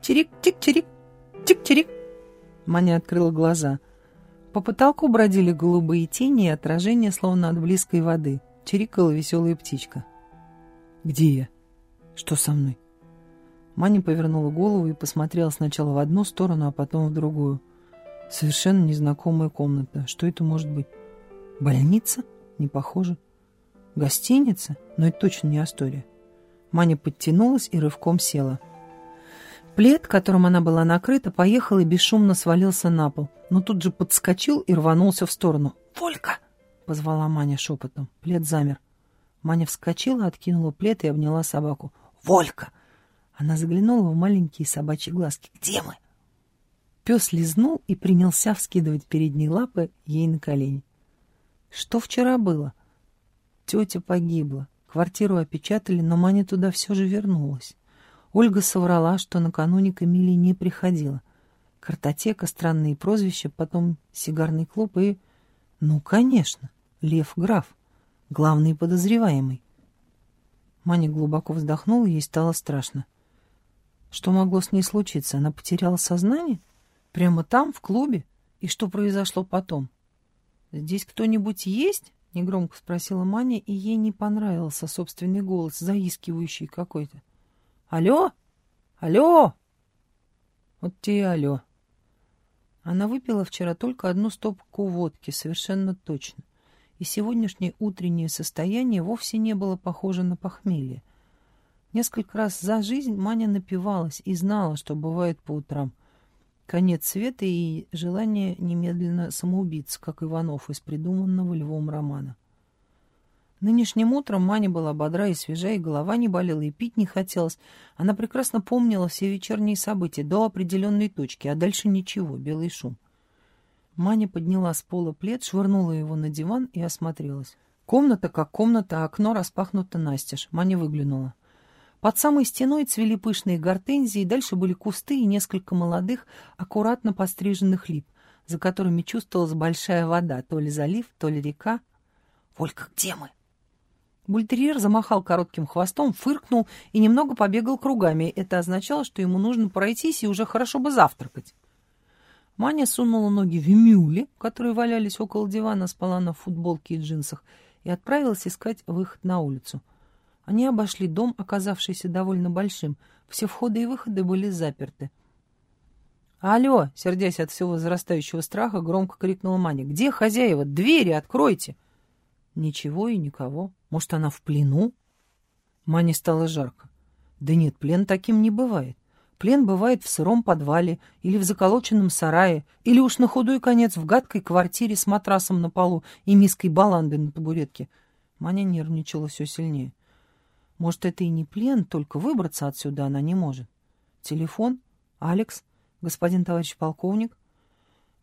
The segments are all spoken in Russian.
Чик-чирик, чик-чирик, чик-чирик. Маня открыла глаза. По потолку бродили голубые тени и отражения, словно от близкой воды. Чирикала веселая птичка. «Где я? Что со мной?» Маня повернула голову и посмотрела сначала в одну сторону, а потом в другую. Совершенно незнакомая комната. Что это может быть? Больница? Не похоже. Гостиница? Но это точно не Астория. Маня подтянулась и рывком села. Плед, которым она была накрыта, поехал и бесшумно свалился на пол, но тут же подскочил и рванулся в сторону. «Волька!» — позвала Маня шепотом. Плед замер. Маня вскочила, откинула плед и обняла собаку. «Волька!» Она заглянула в маленькие собачьи глазки. «Где мы?» Пес лизнул и принялся вскидывать передние лапы ей на колени. Что вчера было? Тетя погибла. Квартиру опечатали, но Маня туда все же вернулась. Ольга соврала, что накануне к Эмилии не приходила. Картотека, странные прозвища, потом сигарный клуб и... Ну, конечно, Лев Граф, главный подозреваемый. Маня глубоко вздохнула, ей стало страшно. Что могло с ней случиться? Она потеряла сознание? Прямо там, в клубе? И что произошло потом? «Здесь кто-нибудь есть?» — негромко спросила Маня, и ей не понравился собственный голос, заискивающий какой-то. «Алло? Алло?» Вот те и алло. Она выпила вчера только одну стопку водки, совершенно точно. И сегодняшнее утреннее состояние вовсе не было похоже на похмелье. Несколько раз за жизнь Маня напивалась и знала, что бывает по утрам. Конец света и желание немедленно самоубиться, как Иванов из придуманного Львом романа. Нынешним утром Маня была бодра и свежа, и голова не болела, и пить не хотелось. Она прекрасно помнила все вечерние события до определенной точки, а дальше ничего, белый шум. Маня подняла с пола плед, швырнула его на диван и осмотрелась. Комната как комната, а окно распахнуто настежь. Маня выглянула. Под самой стеной цвели пышные гортензии, дальше были кусты и несколько молодых, аккуратно постриженных лип, за которыми чувствовалась большая вода, то ли залив, то ли река. «Волька, где мы?» Бультерьер замахал коротким хвостом, фыркнул и немного побегал кругами. Это означало, что ему нужно пройтись и уже хорошо бы завтракать. Маня сунула ноги в мюли, которые валялись около дивана, спала на футболке и джинсах, и отправилась искать выход на улицу — они обошли дом, оказавшийся довольно большим. Все входы и выходы были заперты. «Алло!» — сердясь от всего возрастающего страха, громко крикнула Маня. «Где хозяева? Двери откройте!» Ничего и никого. Может, она в плену? Мане стало жарко. Да нет, плен таким не бывает. Плен бывает в сыром подвале или в заколоченном сарае, или уж на худой конец в гадкой квартире с матрасом на полу и миской баланды на табуретке. Маня нервничала все сильнее. Может, это и не плен, только выбраться отсюда она не может. Телефон? Алекс? Господин товарищ полковник?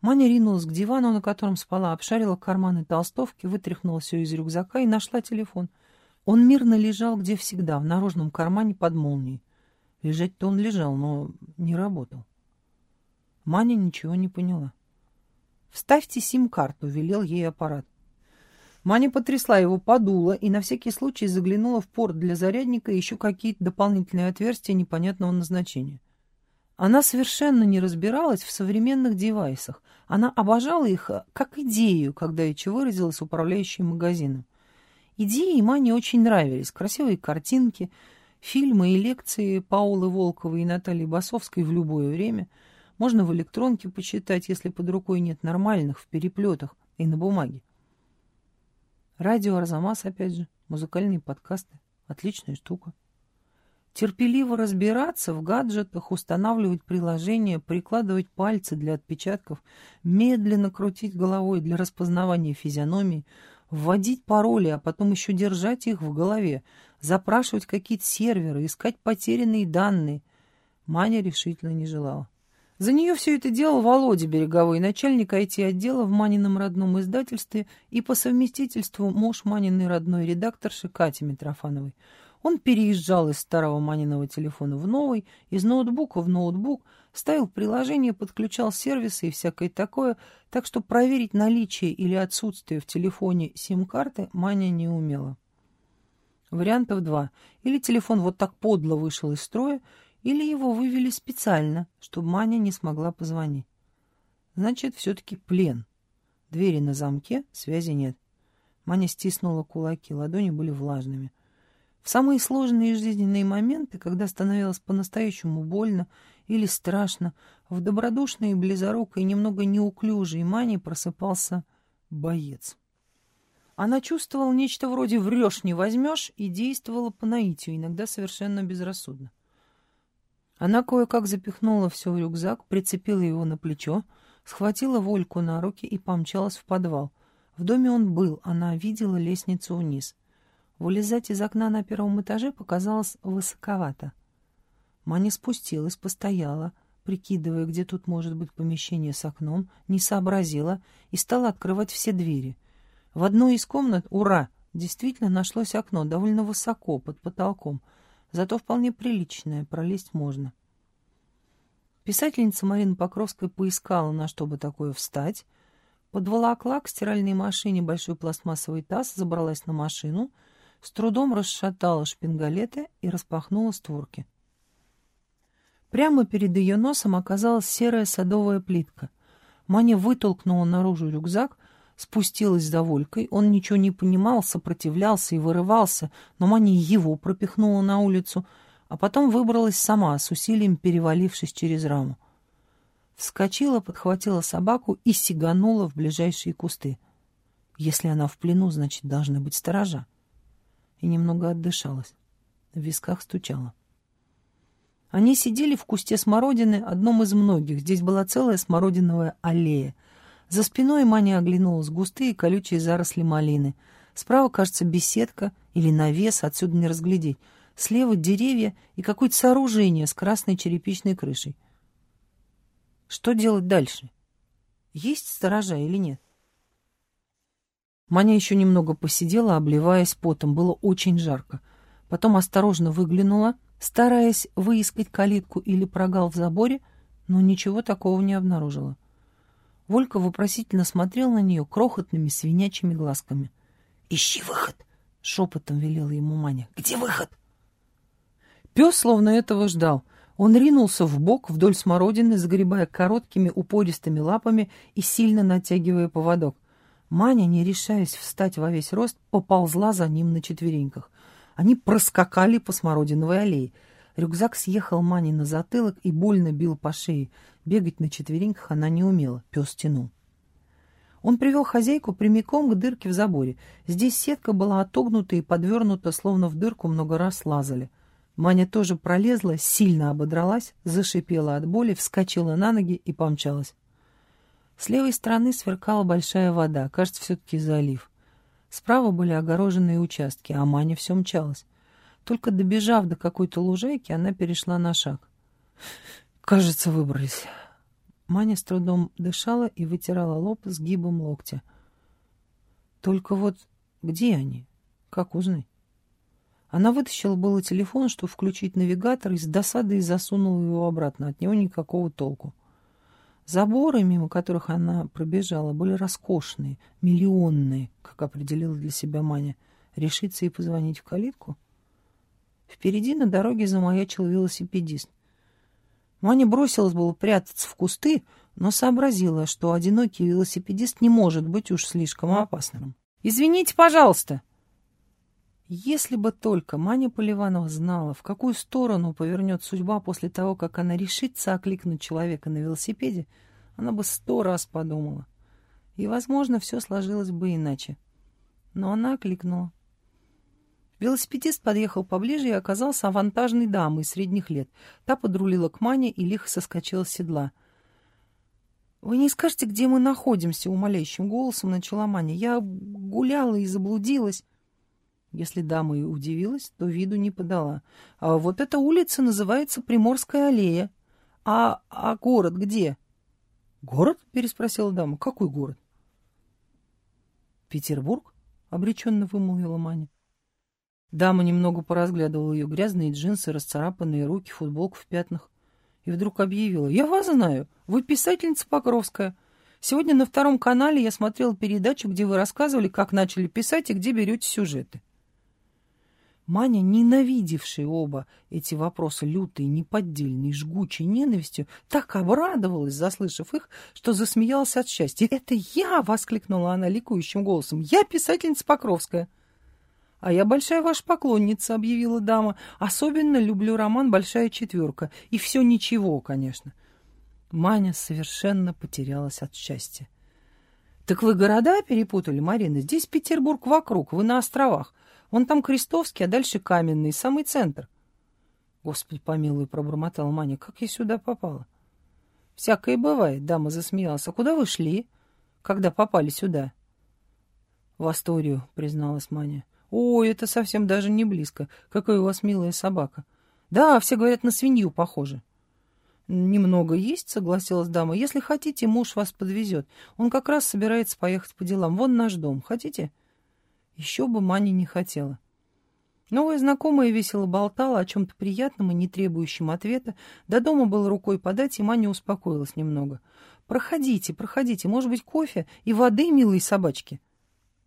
Маня ринулась к дивану, на котором спала, обшарила карманы толстовки, вытряхнула все из рюкзака и нашла телефон. Он мирно лежал, где всегда, в наружном кармане под молнией. Лежать-то он лежал, но не работал. Маня ничего не поняла. «Вставьте сим-карту», — велел ей аппарат. Маня потрясла его, подула и на всякий случай заглянула в порт для зарядника и еще какие-то дополнительные отверстия непонятного назначения. Она совершенно не разбиралась в современных девайсах. Она обожала их э, как идею, когда Ичи выразилась управляющей магазином. Идеи Мане очень нравились. Красивые картинки, фильмы и лекции Паулы Волковой и Натальи Басовской в любое время. Можно в электронке почитать, если под рукой нет нормальных, в переплетах и на бумаге. Радио Арзамас, опять же, музыкальные подкасты. Отличная штука. Терпеливо разбираться в гаджетах, устанавливать приложения, прикладывать пальцы для отпечатков, медленно крутить головой для распознавания физиономии, вводить пароли, а потом еще держать их в голове, запрашивать какие-то серверы, искать потерянные данные. Маня решительно не желала. За нее все это делал Володя Береговой, начальник IT-отдела в Манином родном издательстве и по совместительству муж Маниной родной редакторши Кати Митрофановой. Он переезжал из старого Маниного телефона в новый, из ноутбука в ноутбук, ставил приложение, подключал сервисы и всякое такое, так что проверить наличие или отсутствие в телефоне сим-карты Маня не умела. Вариантов два. Или телефон вот так подло вышел из строя, Или его вывели специально, чтобы Маня не смогла позвонить. Значит, все-таки плен. Двери на замке, связи нет. Маня стиснула кулаки, ладони были влажными. В самые сложные жизненные моменты, когда становилось по-настоящему больно или страшно, в добродушной, близорукой, немного неуклюжей Мане просыпался боец. Она чувствовала нечто вроде «врешь, не возьмешь» и действовала по наитию, иногда совершенно безрассудно. Она кое-как запихнула все в рюкзак, прицепила его на плечо, схватила Вольку на руки и помчалась в подвал. В доме он был, она видела лестницу вниз. Вылезать из окна на первом этаже показалось высоковато. Маня спустилась, постояла, прикидывая, где тут может быть помещение с окном, не сообразила и стала открывать все двери. В одной из комнат, ура, действительно нашлось окно, довольно высоко, под потолком, зато вполне приличное, пролезть можно. Писательница Марина Покровская поискала, на что бы такое встать, подволокла к стиральной машине большой пластмассовый таз, забралась на машину, с трудом расшатала шпингалеты и распахнула створки. Прямо перед ее носом оказалась серая садовая плитка. Маня вытолкнула наружу рюкзак, спустилась за Волькой. Он ничего не понимал, сопротивлялся и вырывался, но Маня его пропихнула на улицу — а потом выбралась сама, с усилием перевалившись через раму. Вскочила, подхватила собаку и сиганула в ближайшие кусты. Если она в плену, значит, должны быть сторожа. И немного отдышалась. В висках стучала. Они сидели в кусте смородины, одном из многих. Здесь была целая смородиновая аллея. За спиной Маня оглянулась густые колючие заросли малины. Справа, кажется, беседка или навес, отсюда не разглядеть — Слева деревья и какое-то сооружение с красной черепичной крышей. Что делать дальше? Есть сторожа или нет? Маня еще немного посидела, обливаясь потом. Было очень жарко. Потом осторожно выглянула, стараясь выискать калитку или прогал в заборе, но ничего такого не обнаружила. Волька вопросительно смотрел на нее крохотными свинячьими глазками. «Ищи выход!» — шепотом велела ему Маня. «Где выход?» Пес словно этого ждал. Он ринулся в бок вдоль смородины, загребая короткими упористыми лапами и сильно натягивая поводок. Маня, не решаясь встать во весь рост, поползла за ним на четвереньках. Они проскакали по смородиновой аллее. Рюкзак съехал Мане на затылок и больно бил по шее. Бегать на четвереньках она не умела, пес тянул. Он привел хозяйку прямиком к дырке в заборе. Здесь сетка была отогнута и подвернута, словно в дырку много раз лазали. Маня тоже пролезла, сильно ободралась, зашипела от боли, вскочила на ноги и помчалась. С левой стороны сверкала большая вода, кажется, все-таки залив. Справа были огороженные участки, а Маня все мчалась. Только добежав до какой-то лужайки, она перешла на шаг. Кажется, выбрались. Маня с трудом дышала и вытирала лоб сгибом локтя. Только вот где они? Как узнать? Она вытащила было телефон, чтобы включить навигатор, и с досадой засунула его обратно. От него никакого толку. Заборы, мимо которых она пробежала, были роскошные, миллионные, как определила для себя Маня. Решиться и позвонить в калитку? Впереди на дороге замаячил велосипедист. Маня бросилась было прятаться в кусты, но сообразила, что одинокий велосипедист не может быть уж слишком опасным. «Извините, пожалуйста!» Если бы только Маня Поливанова знала, в какую сторону повернет судьба после того, как она решится окликнуть человека на велосипеде, она бы сто раз подумала. И, возможно, все сложилось бы иначе. Но она окликнула. Велосипедист подъехал поближе и оказался авантажной дамой средних лет. Та подрулила к Мане и лихо соскочила с седла. «Вы не скажете, где мы находимся?» — умоляющим голосом начала Маня. «Я гуляла и заблудилась». Если дама и удивилась, то виду не подала. А вот эта улица называется Приморская аллея. А, а город где? Город? переспросила дама. Какой город? Петербург? обреченно вымолвила Маня. Дама немного поразглядывала ее грязные джинсы, расцарапанные руки, футболку в пятнах. И вдруг объявила. «Я вас знаю. Вы писательница Покровская. Сегодня на втором канале я смотрела передачу, где вы рассказывали, как начали писать и где берете сюжеты. Маня, ненавидевшая оба эти вопросы лютой, неподдельной, жгучей ненавистью, так обрадовалась, заслышав их, что засмеялась от счастья. «Это я!» — воскликнула она ликующим голосом. «Я писательница Покровская!» «А я большая ваша поклонница», — объявила дама. «Особенно люблю роман «Большая четверка». И все ничего, конечно». Маня совершенно потерялась от счастья. «Так вы города перепутали, Марина? Здесь Петербург вокруг, вы на островах. Вон там Крестовский, а дальше Каменный, самый центр. Господи помилуй, пробормотала Маня, как я сюда попала? Всякое бывает, дама засмеялась. А куда вы шли, когда попали сюда? В Асторию, призналась Маня. Ой, это совсем даже не близко. Какая у вас милая собака. Да, все говорят, на свинью похоже. «Немного есть», — согласилась дама. «Если хотите, муж вас подвезет. Он как раз собирается поехать по делам. Вон наш дом. Хотите?» Еще бы Маня не хотела. Новая знакомая весело болтала о чем-то приятном и не требующем ответа. До дома было рукой подать, и Маня успокоилась немного. «Проходите, проходите, может быть, кофе и воды, милые собачки?»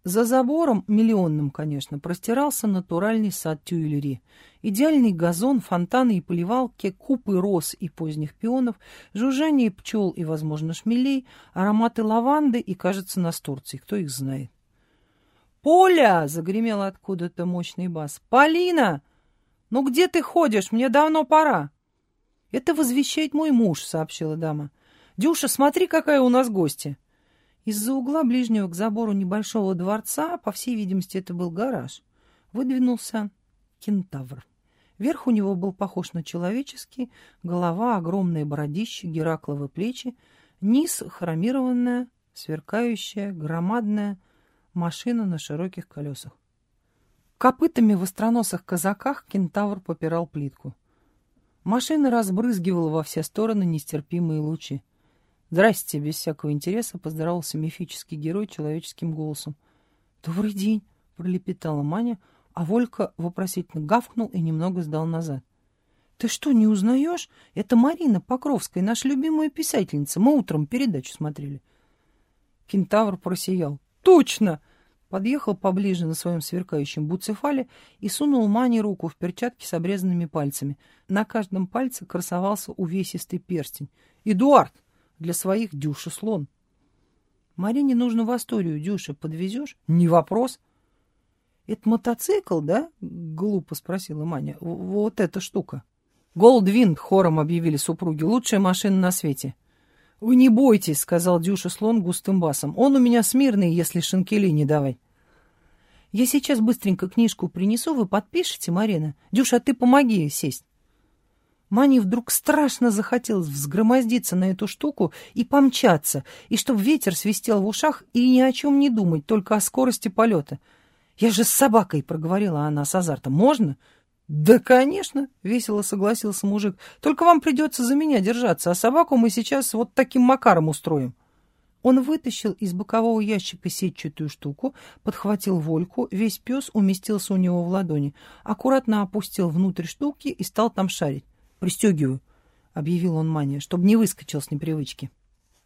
За забором, миллионным, конечно, простирался натуральный сад Тюильри. Идеальный газон, фонтаны и поливалки, купы роз и поздних пионов, жужжание пчел и, возможно, шмелей, ароматы лаванды и, кажется, настурции, кто их знает. «Поля!» — загремел откуда-то мощный бас. «Полина! Ну где ты ходишь? Мне давно пора!» «Это возвещает мой муж», — сообщила дама. «Дюша, смотри, какая у нас гостья!» Из-за угла ближнего к забору небольшого дворца, по всей видимости, это был гараж, выдвинулся кентавр. Верх у него был похож на человеческий, голова, огромные бородище, геракловы плечи, низ хромированная, сверкающая, громадная, машина на широких колесах. Копытами в остроносых казаках кентавр попирал плитку. Машина разбрызгивала во все стороны нестерпимые лучи. «Здрасте!» — без всякого интереса поздоровался мифический герой человеческим голосом. «Добрый день!» — пролепетала Маня, а Волька вопросительно гавкнул и немного сдал назад. «Ты что, не узнаешь? Это Марина Покровская, наша любимая писательница. Мы утром передачу смотрели». Кентавр просиял. «Точно!» Подъехал поближе на своем сверкающем буцефале и сунул Мане руку в перчатки с обрезанными пальцами. На каждом пальце красовался увесистый перстень. «Эдуард! Для своих Дюша слон!» «Марине нужно в Асторию, Дюша, подвезешь?» «Не вопрос!» «Это мотоцикл, да?» — глупо спросила Маня. «Вот эта штука». «Голдвин!» — хором объявили супруги. «Лучшая машина на свете!» «Вы не бойтесь», — сказал Дюша слон густым басом. «Он у меня смирный, если шинкели не давай». «Я сейчас быстренько книжку принесу, вы подпишете, Марина? Дюша, а ты помоги сесть». Мане вдруг страшно захотелось взгромоздиться на эту штуку и помчаться, и чтобы ветер свистел в ушах, и ни о чем не думать, только о скорости полета. «Я же с собакой», — проговорила она с азартом. «Можно?» «Да, конечно», — весело согласился мужик. «Только вам придется за меня держаться, а собаку мы сейчас вот таким макаром устроим». Он вытащил из бокового ящика сетчатую штуку, подхватил Вольку, весь пес уместился у него в ладони, аккуратно опустил внутрь штуки и стал там шарить. «Пристегиваю», — объявил он Мане, чтобы не выскочил с непривычки.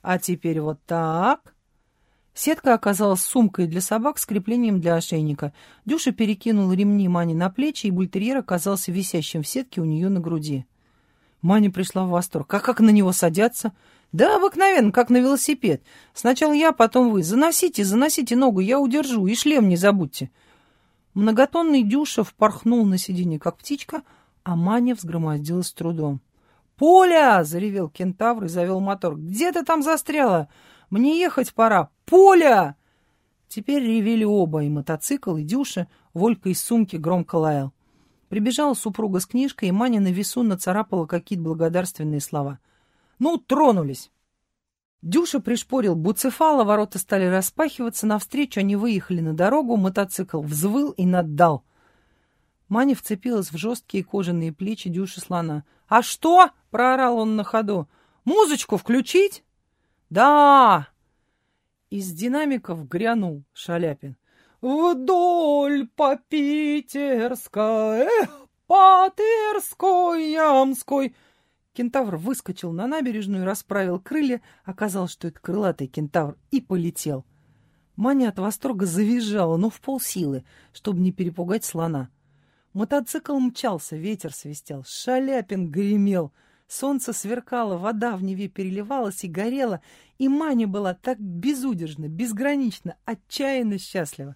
«А теперь вот так», Сетка оказалась сумкой для собак с креплением для ошейника. Дюша перекинул ремни Мани на плечи, и бультерьер оказался висящим в сетке у нее на груди. Маня пришла в восторг. А как на него садятся? Да, обыкновенно, как на велосипед. Сначала я, потом вы. Заносите, заносите ногу, я удержу, и шлем не забудьте. Многотонный Дюша впорхнул на сиденье, как птичка, а Маня взгромоздилась с трудом. «Поля!» — заревел кентавр и завел мотор. «Где ты там застряла? Мне ехать пора! Поля!» Теперь ревели оба, и мотоцикл, и Дюша. Волька из сумки громко лаял. Прибежала супруга с книжкой, и Маня на весу нацарапала какие-то благодарственные слова. «Ну, тронулись!» Дюша пришпорил буцефала, ворота стали распахиваться, навстречу они выехали на дорогу, мотоцикл взвыл и наддал. Маня вцепилась в жесткие кожаные плечи Дюши слона. «А что?» — проорал он на ходу. «Музычку включить?» «Да!» Из динамиков грянул Шаляпин. «Вдоль по Питерской, эх, по Тверской, Ямской!» Кентавр выскочил на набережную, расправил крылья, оказалось, что это крылатый кентавр, и полетел. Маня от восторга завизжала, но в полсилы, чтобы не перепугать слона. Мотоцикл мчался, ветер свистел, Шаляпин гремел, солнце сверкало, вода в Неве переливалась и горела, и Маня была так безудержно, безгранично, отчаянно счастлива.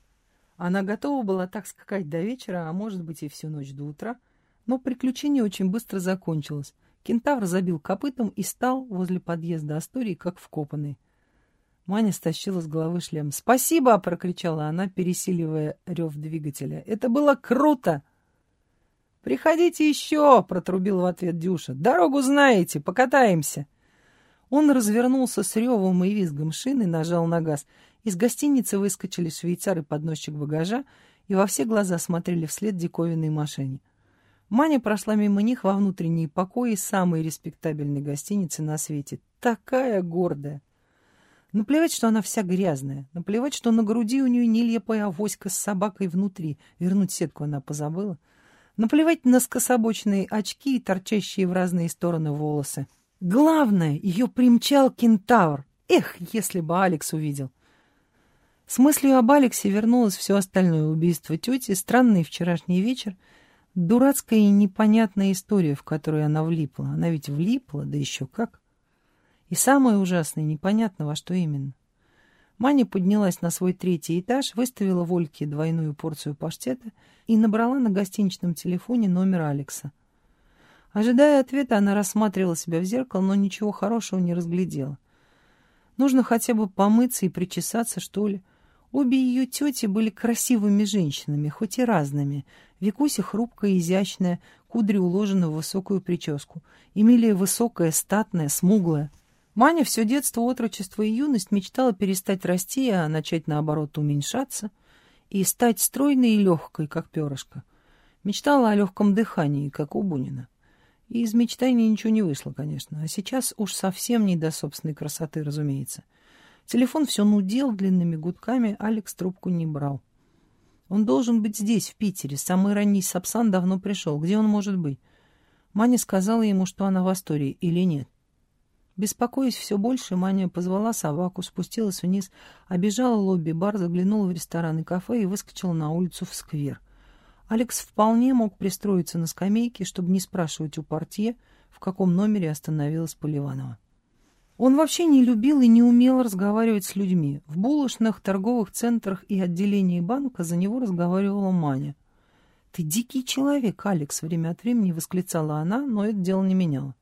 Она готова была так скакать до вечера, а может быть и всю ночь до утра, но приключение очень быстро закончилось. Кентавр забил копытом и стал возле подъезда Астории, как вкопанный. Маня стащила с головы шлем. «Спасибо!» — прокричала она, пересиливая рев двигателя. «Это было круто!» «Приходите еще!» — протрубил в ответ Дюша. «Дорогу знаете, покатаемся!» Он развернулся с ревом и визгом шины, нажал на газ. Из гостиницы выскочили швейцар и подносчик багажа и во все глаза смотрели вслед диковинной машине. Маня прошла мимо них во внутренние покои самой респектабельной гостиницы на свете. Такая гордая! Наплевать, что она вся грязная. Наплевать, что на груди у нее нелепая авоська с собакой внутри. Вернуть сетку она позабыла. Наплевать на скособочные очки и торчащие в разные стороны волосы. Главное, ее примчал кентавр. Эх, если бы Алекс увидел. С мыслью об Алексе вернулось все остальное убийство тети, странный вчерашний вечер — Дурацкая и непонятная история, в которую она влипла. Она ведь влипла, да еще как. И самое ужасное, непонятно во что именно. Маня поднялась на свой третий этаж, выставила Вольке двойную порцию паштета и набрала на гостиничном телефоне номер Алекса. Ожидая ответа, она рассматривала себя в зеркало, но ничего хорошего не разглядела. Нужно хотя бы помыться и причесаться, что ли. Обе ее тети были красивыми женщинами, хоть и разными. Викуся хрупкая, изящная, кудри уложены в высокую прическу. Эмилия высокая, статная, смуглая. Маня все детство, отрочество и юность мечтала перестать расти, а начать, наоборот, уменьшаться и стать стройной и легкой, как перышко. Мечтала о легком дыхании, как у Бунина. И из мечтаний ничего не вышло, конечно. А сейчас уж совсем не до собственной красоты, разумеется. — Телефон все нудел длинными гудками, Алекс трубку не брал. Он должен быть здесь, в Питере. Самый ранний Сапсан давно пришел. Где он может быть? Маня сказала ему, что она в Астории, или нет. Беспокоясь все больше, Маня позвала собаку, спустилась вниз, обежала лобби-бар, заглянула в ресторан и кафе и выскочила на улицу в сквер. Алекс вполне мог пристроиться на скамейке, чтобы не спрашивать у портье, в каком номере остановилась Поливанова. Он вообще не любил и не умел разговаривать с людьми. В булочных, торговых центрах и отделении банка за него разговаривала Маня. «Ты дикий человек, Алекс!» — время от времени восклицала она, но это дело не меняло.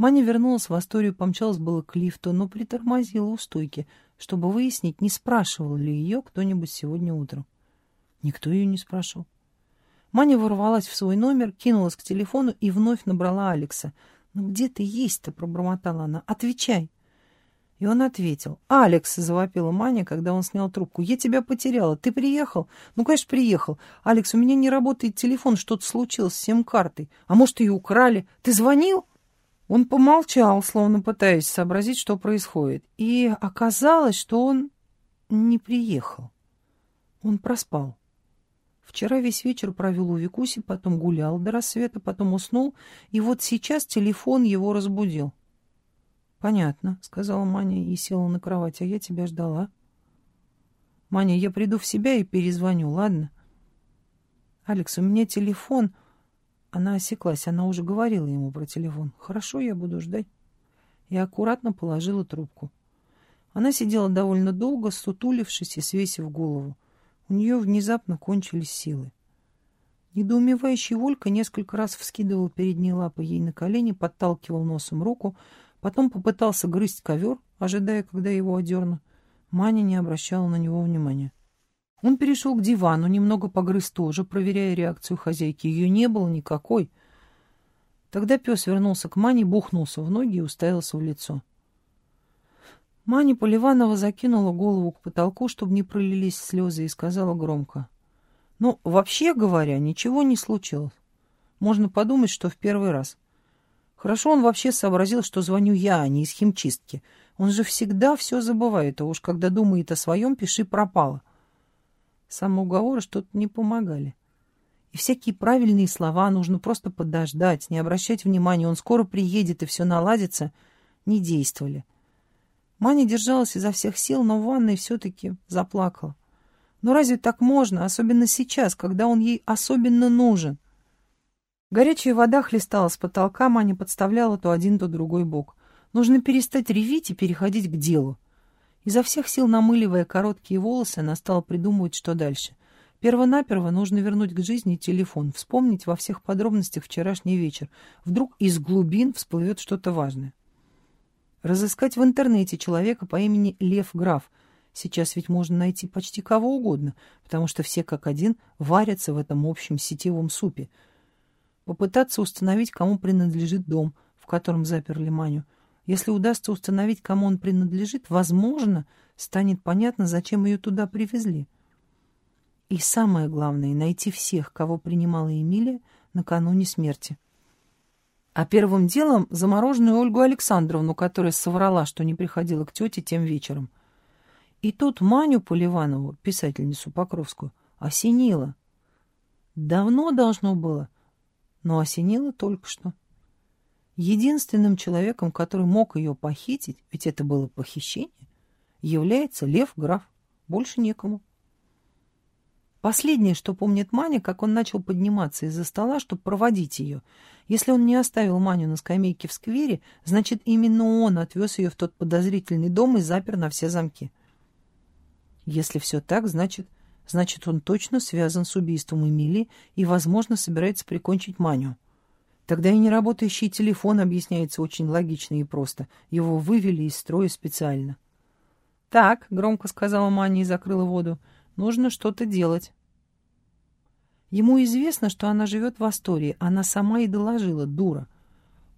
Маня вернулась в Асторию, помчалась было к лифту, но притормозила у стойки, чтобы выяснить, не спрашивал ли ее кто-нибудь сегодня утром. Никто ее не спрашивал. Маня ворвалась в свой номер, кинулась к телефону и вновь набрала Алекса — «Ну где ты есть-то?» — пробормотала она. «Отвечай!» И он ответил. «Алекс!» — завопила Маня, когда он снял трубку. «Я тебя потеряла. Ты приехал?» «Ну, конечно, приехал. Алекс, у меня не работает телефон. Что-то случилось с сим-картой. А может, ее украли? Ты звонил?» Он помолчал, словно пытаясь сообразить, что происходит. И оказалось, что он не приехал. Он проспал. Вчера весь вечер провел у Викуси, потом гулял до рассвета, потом уснул, и вот сейчас телефон его разбудил. — Понятно, — сказала Маня и села на кровать, — а я тебя ждала. — Маня, я приду в себя и перезвоню, ладно? — Алекс, у меня телефон... Она осеклась, она уже говорила ему про телефон. «Хорошо, я буду ждать». И аккуратно положила трубку. Она сидела довольно долго, сутулившись и свесив голову. У нее внезапно кончились силы. Недоумевающий Волька несколько раз вскидывал передние лапы ей на колени, подталкивал носом руку, потом попытался грызть ковер, ожидая, когда его одернут. Маня не обращала на него внимания. Он перешел к дивану, немного погрыз тоже, проверяя реакцию хозяйки. Ее не было никакой. Тогда пес вернулся к Мане, бухнулся в ноги и уставился в лицо. Маня Поливанова закинула голову к потолку, чтобы не пролились слезы, и сказала громко. «Ну, вообще говоря, ничего не случилось. Можно подумать, что в первый раз. Хорошо он вообще сообразил, что звоню я, а не из химчистки. Он же всегда все забывает, а уж когда думает о своем, пиши пропало». Самоуговоры что-то не помогали. И всякие правильные слова нужно просто подождать, не обращать внимания, он скоро приедет и все наладится, не действовали. Маня держалась изо всех сил, но в ванной все-таки заплакала. Но разве так можно, особенно сейчас, когда он ей особенно нужен? Горячая вода хлестала с потолка, Маня подставляла то один, то другой бок. Нужно перестать ревить и переходить к делу. Изо всех сил намыливая короткие волосы, она стала придумывать, что дальше. Первонаперво нужно вернуть к жизни телефон, вспомнить во всех подробностях вчерашний вечер. Вдруг из глубин всплывет что-то важное. Разыскать в интернете человека по имени Лев Граф. Сейчас ведь можно найти почти кого угодно, потому что все как один варятся в этом общем сетевом супе. Попытаться установить, кому принадлежит дом, в котором заперли Маню. Если удастся установить, кому он принадлежит, возможно, станет понятно, зачем ее туда привезли. И самое главное — найти всех, кого принимала Эмилия накануне смерти. А первым делом замороженную Ольгу Александровну, которая соврала, что не приходила к тете тем вечером. И тут Маню Поливанову, писательницу Покровскую, осенило. Давно должно было, но осенило только что. Единственным человеком, который мог ее похитить, ведь это было похищение, является Лев Граф. Больше некому. Последнее, что помнит Маня, как он начал подниматься из-за стола, чтобы проводить ее. Если он не оставил Маню на скамейке в сквере, значит, именно он отвез ее в тот подозрительный дом и запер на все замки. Если все так, значит, значит, он точно связан с убийством Эмилии и, возможно, собирается прикончить Маню. Тогда и неработающий телефон объясняется очень логично и просто. Его вывели из строя специально. «Так», — громко сказала Маня и закрыла воду, — Нужно что-то делать. Ему известно, что она живет в Астории. Она сама и доложила, дура.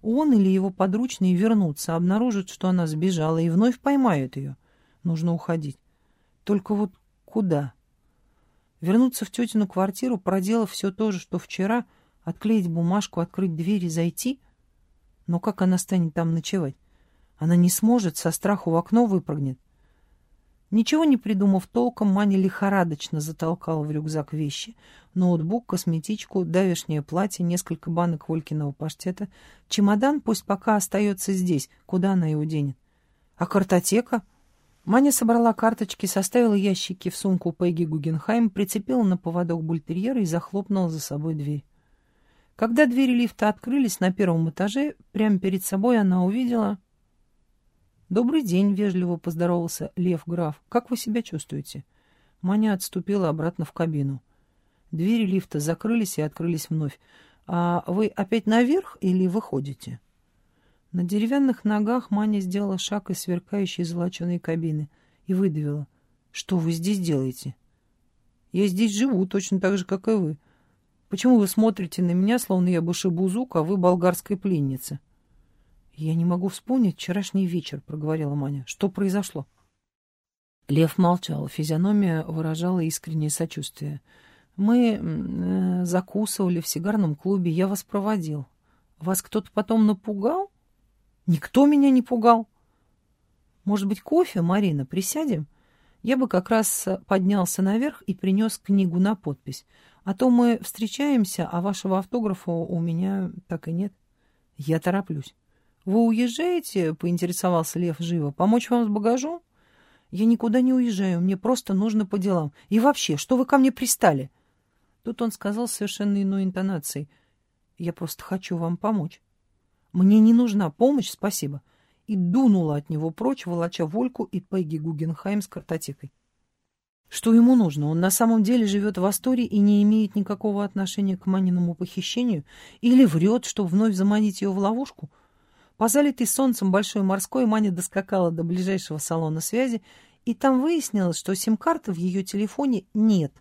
Он или его подручные вернутся, обнаружат, что она сбежала, и вновь поймают ее. Нужно уходить. Только вот куда? Вернуться в тетину квартиру, проделав все то же, что вчера, отклеить бумажку, открыть дверь и зайти? Но как она станет там ночевать? Она не сможет, со страху в окно выпрыгнет. Ничего не придумав толком, Маня лихорадочно затолкала в рюкзак вещи. Ноутбук, косметичку, давешнее платье, несколько банок Волькиного паштета. Чемодан пусть пока остается здесь. Куда она его денет? А картотека? Маня собрала карточки, составила ящики в сумку Пегги Гугенхайм, прицепила на поводок бультерьера и захлопнула за собой дверь. Когда двери лифта открылись на первом этаже, прямо перед собой она увидела «Добрый день», — вежливо поздоровался Лев Граф. «Как вы себя чувствуете?» Маня отступила обратно в кабину. Двери лифта закрылись и открылись вновь. «А вы опять наверх или выходите?» На деревянных ногах Маня сделала шаг из сверкающей золоченой кабины и выдавила. «Что вы здесь делаете?» «Я здесь живу, точно так же, как и вы. Почему вы смотрите на меня, словно я башибузук, а вы болгарская пленница?» «Я не могу вспомнить вчерашний вечер», — проговорила Маня. «Что произошло?» Лев молчал. Физиономия выражала искреннее сочувствие. «Мы э, закусывали в сигарном клубе. Я вас проводил. Вас кто-то потом напугал?» «Никто меня не пугал». «Может быть, кофе, Марина? Присядем?» Я бы как раз поднялся наверх и принес книгу на подпись. А то мы встречаемся, а вашего автографа у меня так и нет. Я тороплюсь. «Вы уезжаете?» — поинтересовался Лев живо. «Помочь вам с багажом?» «Я никуда не уезжаю, мне просто нужно по делам. И вообще, что вы ко мне пристали?» Тут он сказал совершенно иной интонацией. «Я просто хочу вам помочь». «Мне не нужна помощь, спасибо». И дунула от него прочь, волоча Вольку и Пегги Гугенхайм с картотекой. Что ему нужно? Он на самом деле живет в Астории и не имеет никакого отношения к Маниному похищению? Или врет, чтобы вновь заманить ее в ловушку — по залитой солнцем большой морской Маня доскакала до ближайшего салона связи, и там выяснилось, что сим-карты в ее телефоне нет.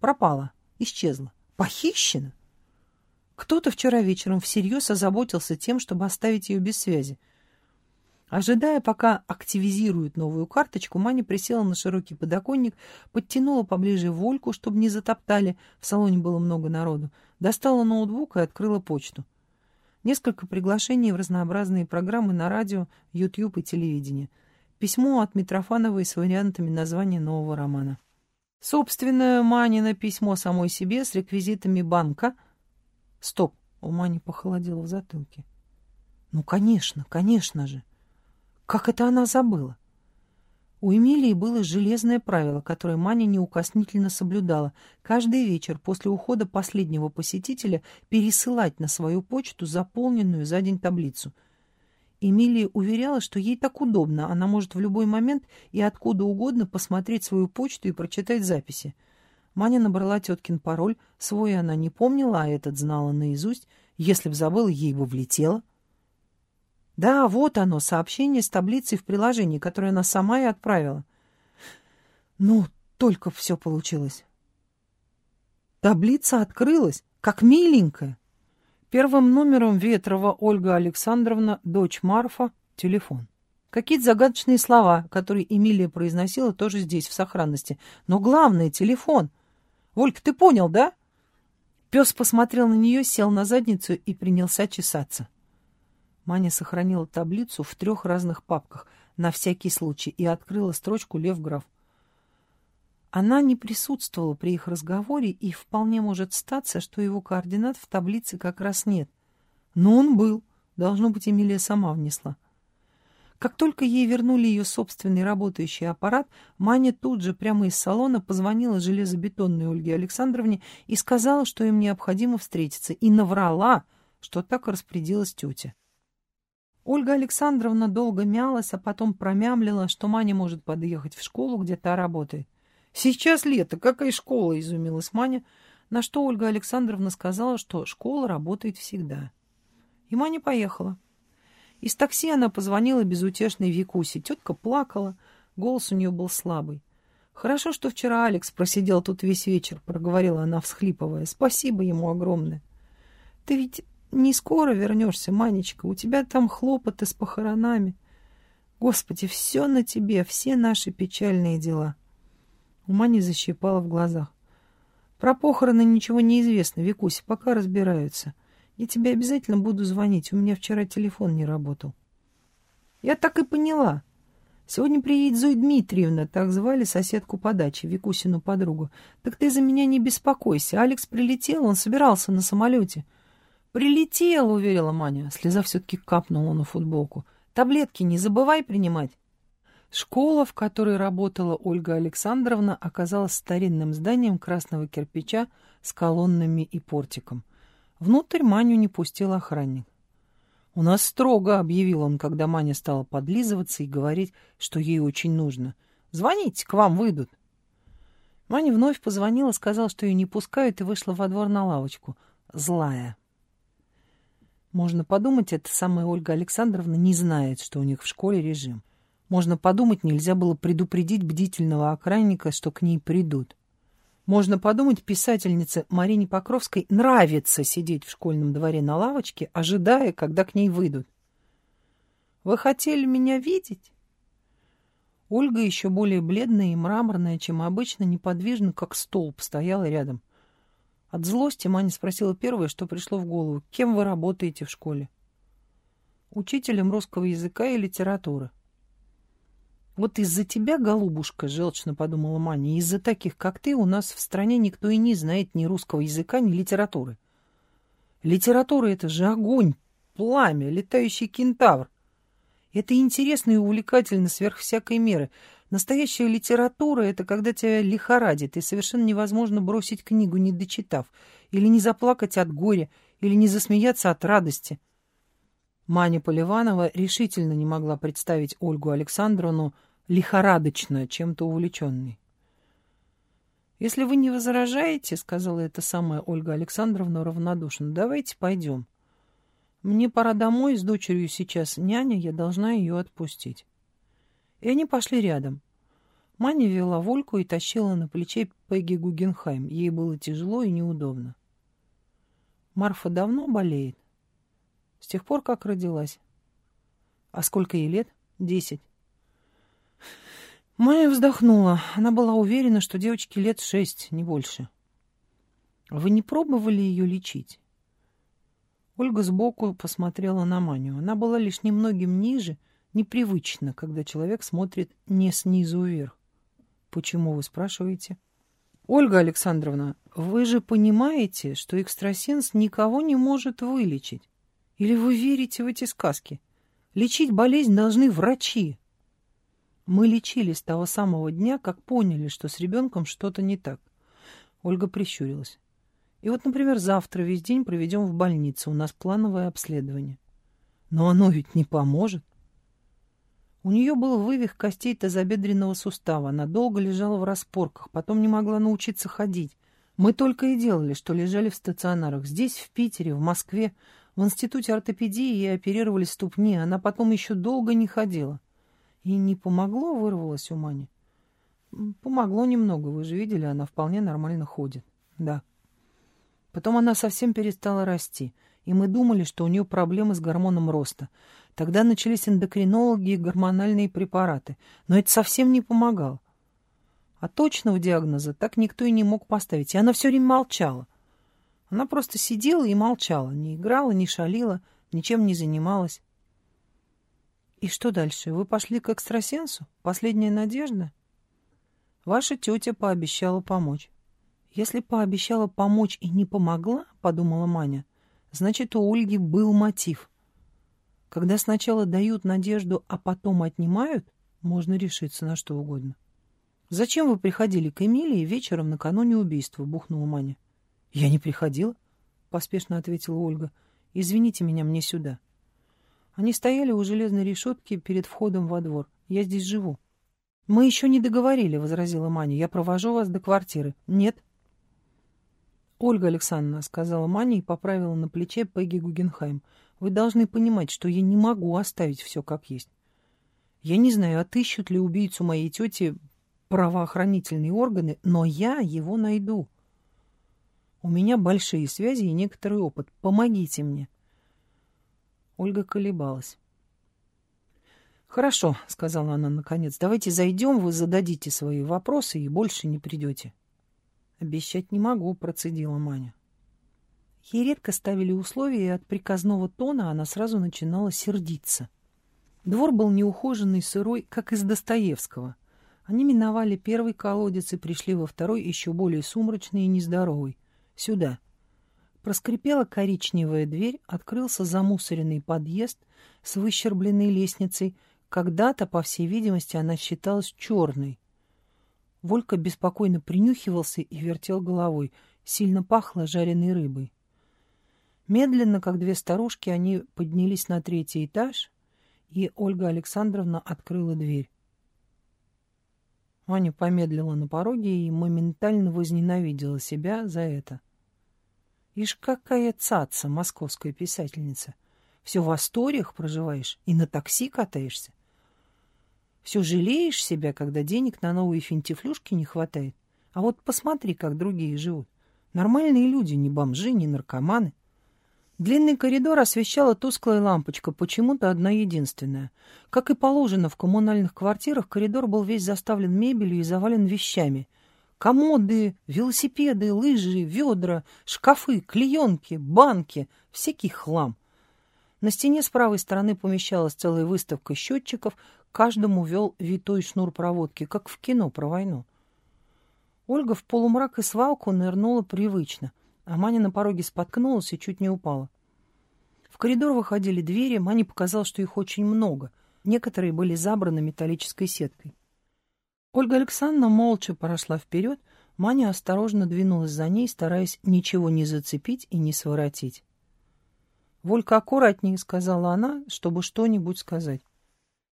Пропала, исчезла, похищена. Кто-то вчера вечером всерьез озаботился тем, чтобы оставить ее без связи. Ожидая, пока активизируют новую карточку, Маня присела на широкий подоконник, подтянула поближе Вольку, чтобы не затоптали, в салоне было много народу, достала ноутбук и открыла почту. Несколько приглашений в разнообразные программы на радио, YouTube и телевидении. Письмо от Митрофановой с вариантами названия нового романа. Собственное Манина письмо самой себе с реквизитами банка. Стоп, у Мани похолодело в затылке. Ну, конечно, конечно же. Как это она забыла? У Эмилии было железное правило, которое Маня неукоснительно соблюдала. Каждый вечер после ухода последнего посетителя пересылать на свою почту заполненную за день таблицу. Эмилия уверяла, что ей так удобно, она может в любой момент и откуда угодно посмотреть свою почту и прочитать записи. Маня набрала теткин пароль, свой она не помнила, а этот знала наизусть. Если б забыла, ей бы влетело. Да, вот оно, сообщение с таблицей в приложении, которое она сама и отправила. Ну, только все получилось. Таблица открылась, как миленькая. Первым номером Ветрова Ольга Александровна, дочь Марфа, телефон. Какие-то загадочные слова, которые Эмилия произносила, тоже здесь, в сохранности. Но главное — телефон. Ольга, ты понял, да? Пес посмотрел на нее, сел на задницу и принялся чесаться. Маня сохранила таблицу в трех разных папках на всякий случай и открыла строчку «Лев Граф». Она не присутствовала при их разговоре, и вполне может статься, что его координат в таблице как раз нет. Но он был. Должно быть, Эмилия сама внесла. Как только ей вернули ее собственный работающий аппарат, Маня тут же прямо из салона позвонила железобетонной Ольге Александровне и сказала, что им необходимо встретиться, и наврала, что так распорядилась тетя. Ольга Александровна долго мялась, а потом промямлила, что Маня может подъехать в школу, где та работает. «Сейчас лето, какая школа?» — изумилась Маня, на что Ольга Александровна сказала, что школа работает всегда. И Маня поехала. Из такси она позвонила безутешной Викусе. Тетка плакала, голос у нее был слабый. «Хорошо, что вчера Алекс просидел тут весь вечер», — проговорила она, всхлипывая. «Спасибо ему огромное». «Ты ведь не скоро вернешься, Манечка, у тебя там хлопоты с похоронами. Господи, все на тебе, все наши печальные дела. У Мани защипала в глазах. Про похороны ничего не известно, Викуся, пока разбираются. Я тебе обязательно буду звонить, у меня вчера телефон не работал. Я так и поняла. Сегодня приедет Зоя Дмитриевна, так звали соседку по даче, Викусину подругу. Так ты за меня не беспокойся. Алекс прилетел, он собирался на самолете. — «Прилетел», — уверила Маня. Слеза все-таки капнула на футболку. «Таблетки не забывай принимать». Школа, в которой работала Ольга Александровна, оказалась старинным зданием красного кирпича с колоннами и портиком. Внутрь Маню не пустил охранник. «У нас строго», — объявил он, когда Маня стала подлизываться и говорить, что ей очень нужно. «Звоните, к вам выйдут». Маня вновь позвонила, сказала, что ее не пускают, и вышла во двор на лавочку. Злая. Можно подумать, эта самая Ольга Александровна не знает, что у них в школе режим. Можно подумать, нельзя было предупредить бдительного охранника, что к ней придут. Можно подумать, писательнице Марине Покровской нравится сидеть в школьном дворе на лавочке, ожидая, когда к ней выйдут. «Вы хотели меня видеть?» Ольга, еще более бледная и мраморная, чем обычно, неподвижно, как столб, стояла рядом. От злости Маня спросила первое, что пришло в голову. «Кем вы работаете в школе?» «Учителем русского языка и литературы». «Вот из-за тебя, голубушка, — желчно подумала Маня, — из-за таких, как ты, у нас в стране никто и не знает ни русского языка, ни литературы. Литература — это же огонь, пламя, летающий кентавр. Это интересно и увлекательно сверх всякой меры. Настоящая литература — это когда тебя лихорадит, и совершенно невозможно бросить книгу, не дочитав, или не заплакать от горя, или не засмеяться от радости. Маня Поливанова решительно не могла представить Ольгу Александровну лихорадочно, чем-то увлеченной. «Если вы не возражаете, — сказала эта самая Ольга Александровна равнодушно, — давайте пойдем. Мне пора домой, с дочерью сейчас няня, я должна ее отпустить» и они пошли рядом. Маня вела Вольку и тащила на плече Пегги Гугенхайм. Ей было тяжело и неудобно. Марфа давно болеет? С тех пор, как родилась. А сколько ей лет? Десять. Майя вздохнула. Она была уверена, что девочке лет шесть, не больше. Вы не пробовали ее лечить? Ольга сбоку посмотрела на Маню. Она была лишь немногим ниже, непривычно, когда человек смотрит не снизу вверх. Почему вы спрашиваете? Ольга Александровна, вы же понимаете, что экстрасенс никого не может вылечить. Или вы верите в эти сказки? Лечить болезнь должны врачи. Мы лечили с того самого дня, как поняли, что с ребенком что-то не так. Ольга прищурилась. И вот, например, завтра весь день проведем в больнице. У нас плановое обследование. Но оно ведь не поможет. У нее был вывих костей тазобедренного сустава. Она долго лежала в распорках, потом не могла научиться ходить. Мы только и делали, что лежали в стационарах. Здесь, в Питере, в Москве, в институте ортопедии ей оперировали ступни. Она потом еще долго не ходила. И не помогло, вырвалось у Мани. Помогло немного, вы же видели, она вполне нормально ходит. Да. Потом она совсем перестала расти, и мы думали, что у нее проблемы с гормоном роста. Тогда начались эндокринологи и гормональные препараты, но это совсем не помогало. А точного диагноза так никто и не мог поставить, и она все время молчала. Она просто сидела и молчала, не играла, не шалила, ничем не занималась. И что дальше? Вы пошли к экстрасенсу? Последняя надежда? Ваша тетя пообещала помочь. Если пообещала помочь и не помогла, подумала Маня, значит, у Ольги был мотив. Когда сначала дают надежду, а потом отнимают, можно решиться на что угодно. «Зачем вы приходили к Эмилии вечером накануне убийства?» — бухнула Маня. «Я не приходила», — поспешно ответила Ольга. «Извините меня, мне сюда». Они стояли у железной решетки перед входом во двор. «Я здесь живу». «Мы еще не договорили», — возразила Маня. «Я провожу вас до квартиры». «Нет», «Ольга Александровна», — сказала Маня и поправила на плече Пегги Гугенхайм, «вы должны понимать, что я не могу оставить все как есть. Я не знаю, отыщут ли убийцу моей тети правоохранительные органы, но я его найду. У меня большие связи и некоторый опыт. Помогите мне». Ольга колебалась. «Хорошо», — сказала она наконец, — «давайте зайдем, вы зададите свои вопросы и больше не придете». «Обещать не могу», — процедила Маня. Ей редко ставили условия, и от приказного тона она сразу начинала сердиться. Двор был неухоженный, сырой, как из Достоевского. Они миновали первый колодец и пришли во второй, еще более сумрачный и нездоровый. Сюда. Проскрипела коричневая дверь, открылся замусоренный подъезд с выщербленной лестницей. Когда-то, по всей видимости, она считалась черной. Волька беспокойно принюхивался и вертел головой. Сильно пахло жареной рыбой. Медленно, как две старушки, они поднялись на третий этаж, и Ольга Александровна открыла дверь. Аня помедлила на пороге и моментально возненавидела себя за это. Ишь, какая цаца, московская писательница! Все в Асториях проживаешь и на такси катаешься. Все жалеешь себя, когда денег на новые финтифлюшки не хватает. А вот посмотри, как другие живут. Нормальные люди, не бомжи, не наркоманы. Длинный коридор освещала тусклая лампочка, почему-то одна единственная. Как и положено в коммунальных квартирах, коридор был весь заставлен мебелью и завален вещами. Комоды, велосипеды, лыжи, ведра, шкафы, клеенки, банки, всякий хлам. На стене с правой стороны помещалась целая выставка счетчиков, каждому вел витой шнур проводки, как в кино про войну. Ольга в полумрак и свалку нырнула привычно, а Маня на пороге споткнулась и чуть не упала. В коридор выходили двери, Мане показалось, что их очень много. Некоторые были забраны металлической сеткой. Ольга Александровна молча прошла вперед, Маня осторожно двинулась за ней, стараясь ничего не зацепить и не своротить. «Волька, аккуратнее», — сказала она, чтобы что-нибудь сказать.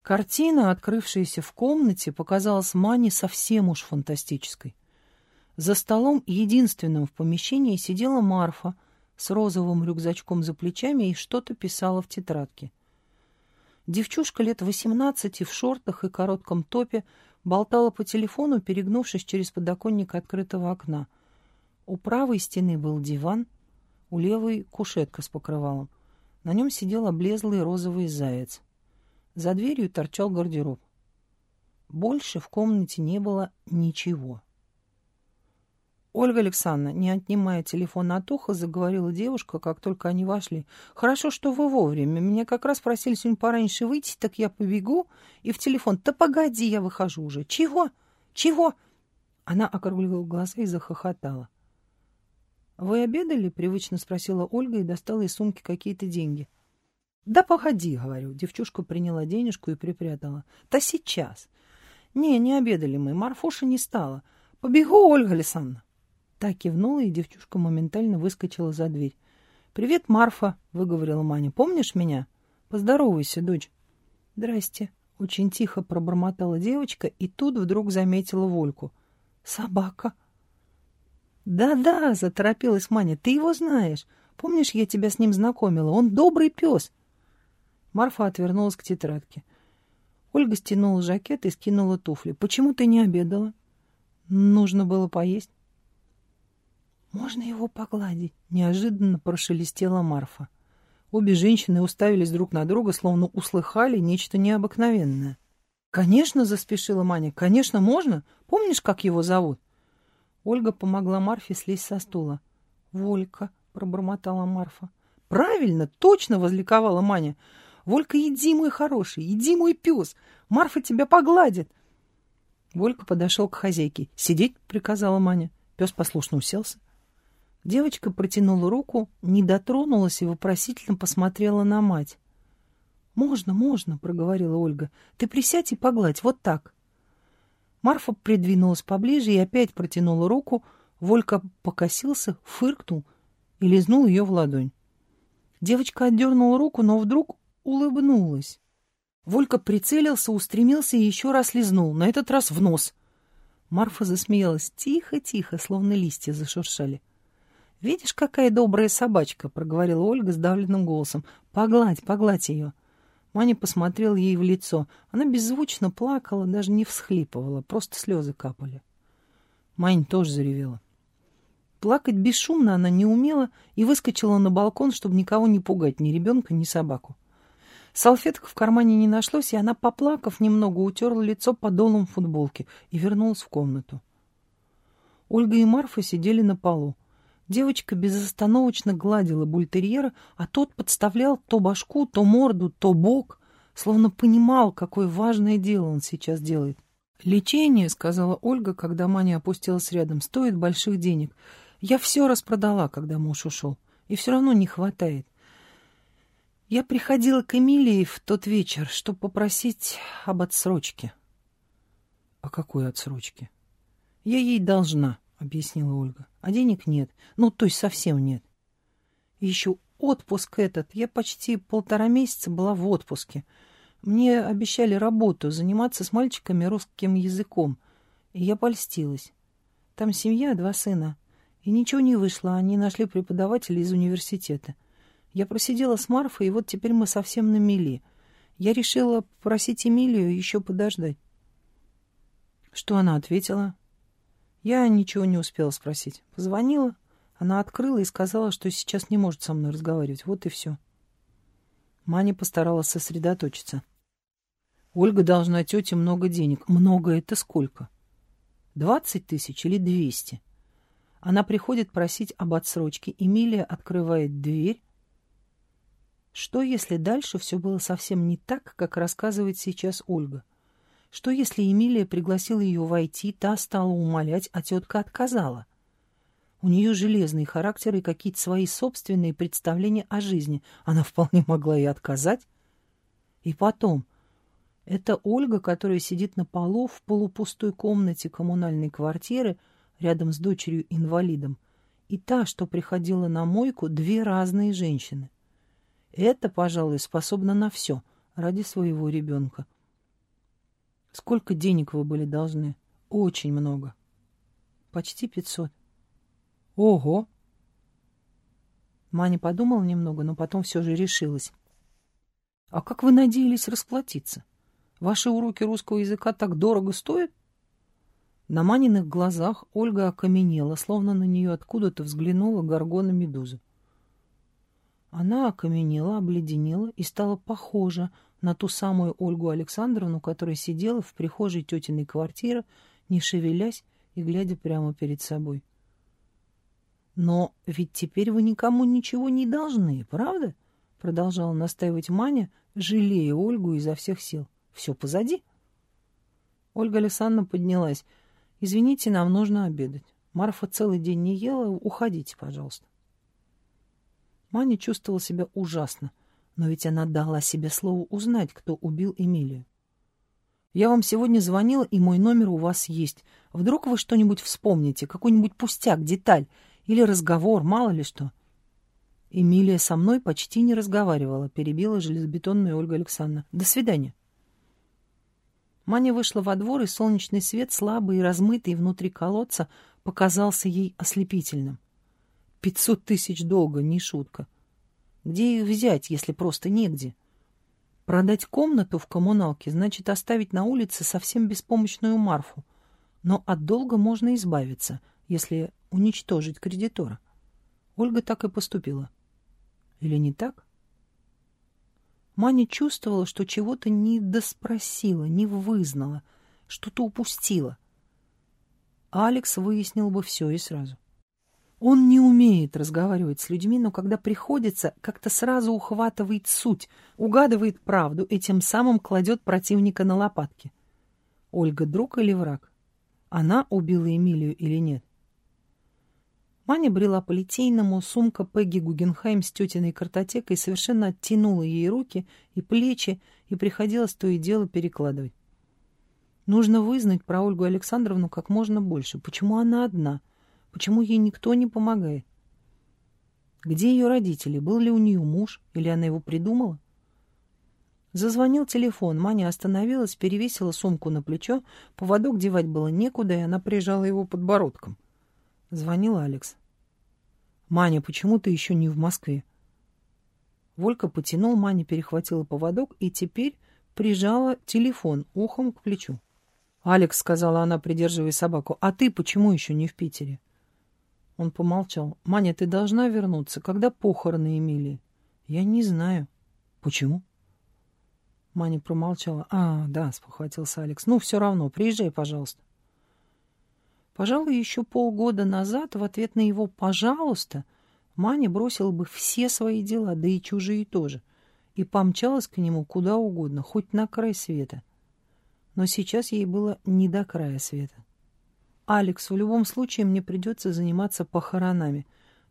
Картина, открывшаяся в комнате, показалась Мане совсем уж фантастической. За столом, единственным в помещении, сидела Марфа с розовым рюкзачком за плечами и что-то писала в тетрадке. Девчушка лет восемнадцати в шортах и коротком топе болтала по телефону, перегнувшись через подоконник открытого окна. У правой стены был диван, у левой — кушетка с покрывалом. На нем сидел облезлый розовый заяц. За дверью торчал гардероб. Больше в комнате не было ничего. Ольга Александровна, не отнимая телефон от уха, заговорила девушка, как только они вошли. «Хорошо, что вы вовремя. Меня как раз просили сегодня пораньше выйти, так я побегу и в телефон. Да погоди, я выхожу уже. Чего? Чего?» Она округлила глаза и захохотала. «Вы обедали?» — привычно спросила Ольга и достала из сумки какие-то деньги. «Да погоди», — говорю. Девчушка приняла денежку и припрятала. «Да сейчас. Не, не обедали мы. Марфуша не стала. Побегу, Ольга Александровна. Так кивнула, и девчушка моментально выскочила за дверь. «Привет, Марфа», — выговорила Маня. «Помнишь меня? Поздоровайся, дочь». «Здрасте», — очень тихо пробормотала девочка, и тут вдруг заметила Вольку. «Собака». «Да-да», — заторопилась Маня, — «ты его знаешь. Помнишь, я тебя с ним знакомила? Он добрый пес». Марфа отвернулась к тетрадке. Ольга стянула жакет и скинула туфли. «Почему ты не обедала?» «Нужно было поесть». «Можно его погладить?» — неожиданно прошелестела Марфа. Обе женщины уставились друг на друга, словно услыхали нечто необыкновенное. «Конечно!» — заспешила Маня. «Конечно, можно! Помнишь, как его зовут?» Ольга помогла Марфе слезть со стула. «Волька!» — пробормотала Марфа. «Правильно! Точно!» — возликовала Маня. «Волька, иди, мой хороший! Иди, мой пес! Марфа тебя погладит!» Волька подошел к хозяйке. «Сидеть!» — приказала Маня. Пес послушно уселся. Девочка протянула руку, не дотронулась и вопросительно посмотрела на мать. «Можно, можно», — проговорила Ольга. «Ты присядь и погладь, вот так». Марфа придвинулась поближе и опять протянула руку. Волька покосился, фыркнул и лизнул ее в ладонь. Девочка отдернула руку, но вдруг улыбнулась. Волька прицелился, устремился и еще раз лизнул, на этот раз в нос. Марфа засмеялась тихо-тихо, словно листья зашуршали. — «Видишь, какая добрая собачка!» — проговорила Ольга сдавленным голосом. «Погладь, погладь ее!» Маня посмотрела ей в лицо. Она беззвучно плакала, даже не всхлипывала, просто слезы капали. Мань тоже заревела. Плакать бесшумно она не умела и выскочила на балкон, чтобы никого не пугать, ни ребенка, ни собаку. Салфеток в кармане не нашлось, и она, поплакав немного, утерла лицо подолом футболки и вернулась в комнату. Ольга и Марфа сидели на полу. Девочка безостановочно гладила бультерьера, а тот подставлял то башку, то морду, то бок, словно понимал, какое важное дело он сейчас делает. «Лечение», — сказала Ольга, когда Маня опустилась рядом, — «стоит больших денег. Я все распродала, когда муж ушел, и все равно не хватает. Я приходила к Эмилии в тот вечер, чтобы попросить об отсрочке». «О какой отсрочке?» «Я ей должна», — объяснила Ольга. «А денег нет. Ну, то есть совсем нет. И еще отпуск этот. Я почти полтора месяца была в отпуске. Мне обещали работу, заниматься с мальчиками русским языком. И я польстилась. Там семья, два сына. И ничего не вышло, они нашли преподавателя из университета. Я просидела с Марфой, и вот теперь мы совсем на мели. Я решила попросить Эмилию еще подождать. Что она ответила? Я ничего не успела спросить. Позвонила, она открыла и сказала, что сейчас не может со мной разговаривать. Вот и все. Маня постаралась сосредоточиться. Ольга должна тете много денег. Много это сколько? Двадцать тысяч или двести? Она приходит просить об отсрочке. Эмилия открывает дверь. Что, если дальше все было совсем не так, как рассказывает сейчас Ольга? Что если Эмилия пригласила ее войти, та стала умолять, а тетка отказала? У нее железный характер и какие-то свои собственные представления о жизни. Она вполне могла и отказать. И потом, это Ольга, которая сидит на полу в полупустой комнате коммунальной квартиры рядом с дочерью-инвалидом, и та, что приходила на мойку, две разные женщины. Это, пожалуй, способна на все ради своего ребенка. Сколько денег вы были должны? Очень много. Почти пятьсот. Ого! Маня подумала немного, но потом все же решилась. А как вы надеялись расплатиться? Ваши уроки русского языка так дорого стоят? На Маниных глазах Ольга окаменела, словно на нее откуда-то взглянула горгона Медуза. Она окаменела, обледенела и стала похожа на ту самую Ольгу Александровну, которая сидела в прихожей тетиной квартиры, не шевелясь и глядя прямо перед собой. «Но ведь теперь вы никому ничего не должны, правда?» — продолжала настаивать Маня, жалея Ольгу изо всех сил. «Все позади». Ольга Александровна поднялась. «Извините, нам нужно обедать. Марфа целый день не ела. Уходите, пожалуйста». Маня чувствовала себя ужасно — но ведь она дала себе слово узнать, кто убил Эмилию. Я вам сегодня звонила, и мой номер у вас есть. Вдруг вы что-нибудь вспомните, какой-нибудь пустяк, деталь или разговор, мало ли что. Эмилия со мной почти не разговаривала, перебила железобетонная Ольга Александровна. До свидания. Маня вышла во двор, и солнечный свет, слабый и размытый внутри колодца, показался ей ослепительным. Пятьсот тысяч долга, не шутка. Где их взять, если просто негде? Продать комнату в коммуналке значит оставить на улице совсем беспомощную Марфу. Но от долга можно избавиться, если уничтожить кредитора. Ольга так и поступила. Или не так? Маня чувствовала, что чего-то не доспросила, не вызнала, что-то упустила. Алекс выяснил бы все и сразу. Он не умеет разговаривать с людьми, но когда приходится, как-то сразу ухватывает суть, угадывает правду и тем самым кладет противника на лопатки. Ольга друг или враг? Она убила Эмилию или нет? Маня брела по литейному, сумка Пегги Гугенхайм с тетиной картотекой совершенно оттянула ей руки и плечи, и приходилось то и дело перекладывать. Нужно вызнать про Ольгу Александровну как можно больше. Почему она одна? Почему ей никто не помогает? Где ее родители? Был ли у нее муж? Или она его придумала? Зазвонил телефон. Маня остановилась, перевесила сумку на плечо. Поводок девать было некуда, и она прижала его подбородком. Звонил Алекс. «Маня, почему ты еще не в Москве?» Волька потянул, Маня перехватила поводок и теперь прижала телефон ухом к плечу. «Алекс», — сказала она, придерживая собаку, — «а ты почему еще не в Питере?» Он помолчал. «Маня, ты должна вернуться. Когда похороны Эмилии?» «Я не знаю». «Почему?» Маня промолчала. «А, да», — спохватился Алекс. «Ну, все равно, приезжай, пожалуйста». Пожалуй, еще полгода назад в ответ на его «пожалуйста» Маня бросила бы все свои дела, да и чужие тоже, и помчалась к нему куда угодно, хоть на край света. Но сейчас ей было не до края света. «Алекс, в любом случае мне придется заниматься похоронами.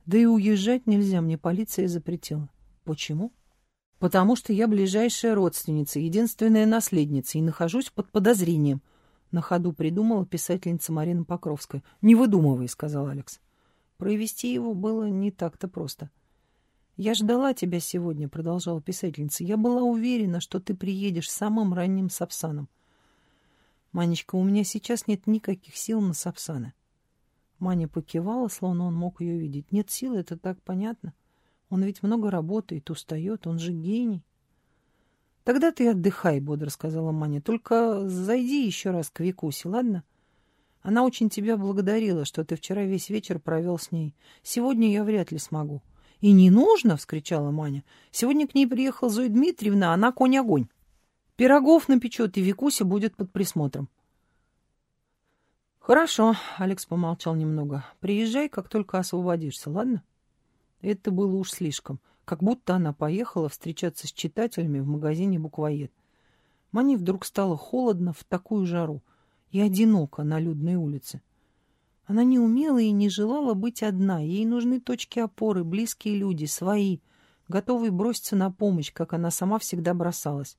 Да и уезжать нельзя, мне полиция запретила». «Почему?» «Потому что я ближайшая родственница, единственная наследница, и нахожусь под подозрением», на ходу придумала писательница Марина Покровская. «Не выдумывай», — сказал Алекс. Провести его было не так-то просто. «Я ждала тебя сегодня», — продолжала писательница. «Я была уверена, что ты приедешь самым ранним Сапсаном». «Манечка, у меня сейчас нет никаких сил на Сапсана». Маня покивала, словно он мог ее видеть. «Нет сил, это так понятно. Он ведь много работает, устает, он же гений». «Тогда ты отдыхай», — бодро сказала Маня. «Только зайди еще раз к Викусе, ладно? Она очень тебя благодарила, что ты вчера весь вечер провел с ней. Сегодня я вряд ли смогу». «И не нужно!» — вскричала Маня. «Сегодня к ней приехала Зоя Дмитриевна, она конь-огонь. Пирогов напечет, и Викуся будет под присмотром». «Хорошо», — Алекс помолчал немного. «Приезжай, как только освободишься, ладно?» Это было уж слишком как будто она поехала встречаться с читателями в магазине «Буквоед». Мане вдруг стало холодно в такую жару и одиноко на людной улице. Она не умела и не желала быть одна. Ей нужны точки опоры, близкие люди, свои, готовые броситься на помощь, как она сама всегда бросалась.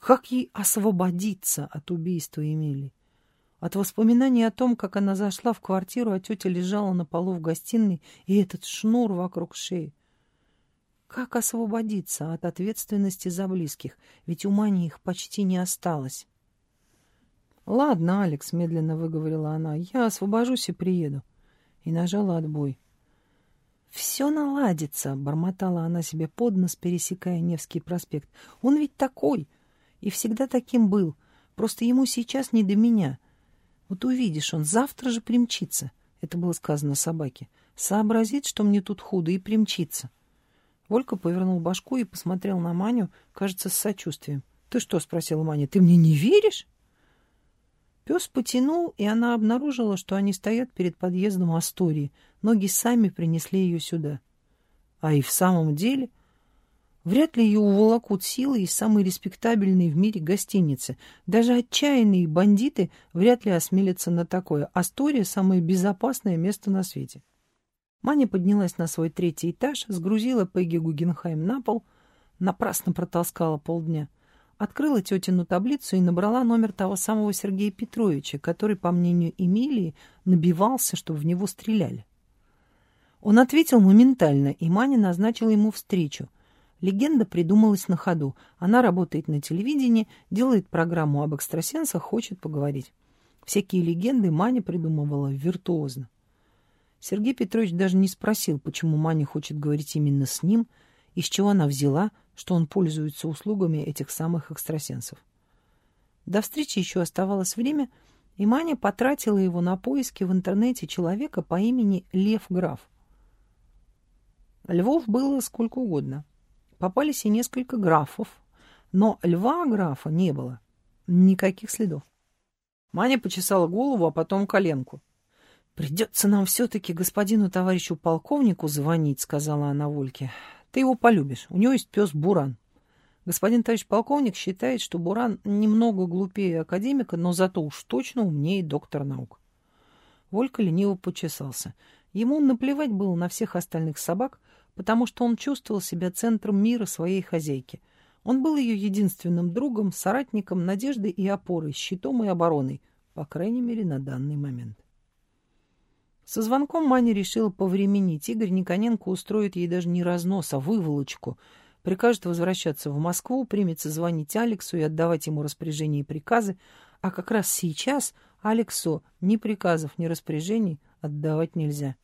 Как ей освободиться от убийства Эмилии? От воспоминаний о том, как она зашла в квартиру, а тетя лежала на полу в гостиной, и этот шнур вокруг шеи. Как освободиться от ответственности за близких? Ведь у Мани их почти не осталось. «Ладно, Алекс», — медленно выговорила она, — «я освобожусь и приеду». И нажала отбой. «Все наладится», — бормотала она себе под нос, пересекая Невский проспект. «Он ведь такой, и всегда таким был. Просто ему сейчас не до меня. Вот увидишь, он завтра же примчится». Это было сказано собаке. «Сообразит, что мне тут худо, и примчится». Волька повернул башку и посмотрел на Маню, кажется, с сочувствием. «Ты что?» — спросила Маня. «Ты мне не веришь?» Пес потянул, и она обнаружила, что они стоят перед подъездом Астории. Ноги сами принесли ее сюда. А и в самом деле... Вряд ли ее уволокут силы из самой респектабельной в мире гостиницы. Даже отчаянные бандиты вряд ли осмелятся на такое. Астория — самое безопасное место на свете. Маня поднялась на свой третий этаж, сгрузила Пегги Гугенхайм на пол, напрасно протолскала полдня. открыла тетину таблицу и набрала номер того самого Сергея Петровича, который, по мнению Эмилии, набивался, чтобы в него стреляли. Он ответил моментально, и Маня назначила ему встречу. Легенда придумалась на ходу. Она работает на телевидении, делает программу об экстрасенсах, хочет поговорить. Всякие легенды Маня придумывала виртуозно. Сергей Петрович даже не спросил, почему Маня хочет говорить именно с ним, из чего она взяла, что он пользуется услугами этих самых экстрасенсов. До встречи еще оставалось время, и Маня потратила его на поиски в интернете человека по имени Лев Граф. Львов было сколько угодно. Попались и несколько графов, но льва графа не было. Никаких следов. Маня почесала голову, а потом коленку. «Придется нам все-таки господину товарищу полковнику звонить», — сказала она Вольке. Ты его полюбишь. У него есть пес Буран. Господин товарищ полковник считает, что Буран немного глупее академика, но зато уж точно умнее доктор наук. Волька лениво почесался. Ему наплевать было на всех остальных собак, потому что он чувствовал себя центром мира своей хозяйки. Он был ее единственным другом, соратником, надеждой и опорой, щитом и обороной, по крайней мере, на данный момент. Со звонком Маня решила повременить. Игорь Никоненко устроит ей даже не разнос, а выволочку. Прикажет возвращаться в Москву, примется звонить Алексу и отдавать ему распоряжения и приказы. А как раз сейчас Алексу ни приказов, ни распоряжений отдавать нельзя.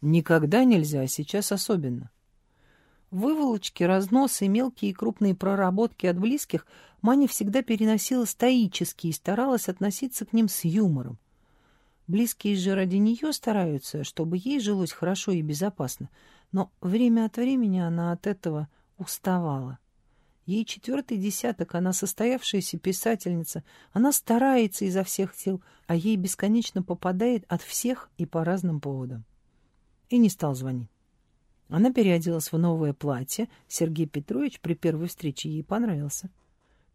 Никогда нельзя, а сейчас особенно. Выволочки, разносы, мелкие и крупные проработки от близких Маня всегда переносила стоически и старалась относиться к ним с юмором. Близкие же ради нее стараются, чтобы ей жилось хорошо и безопасно, но время от времени она от этого уставала. Ей четвертый десяток, она состоявшаяся писательница, она старается изо всех сил, а ей бесконечно попадает от всех и по разным поводам. И не стал звонить. Она переоделась в новое платье. Сергей Петрович при первой встрече ей понравился.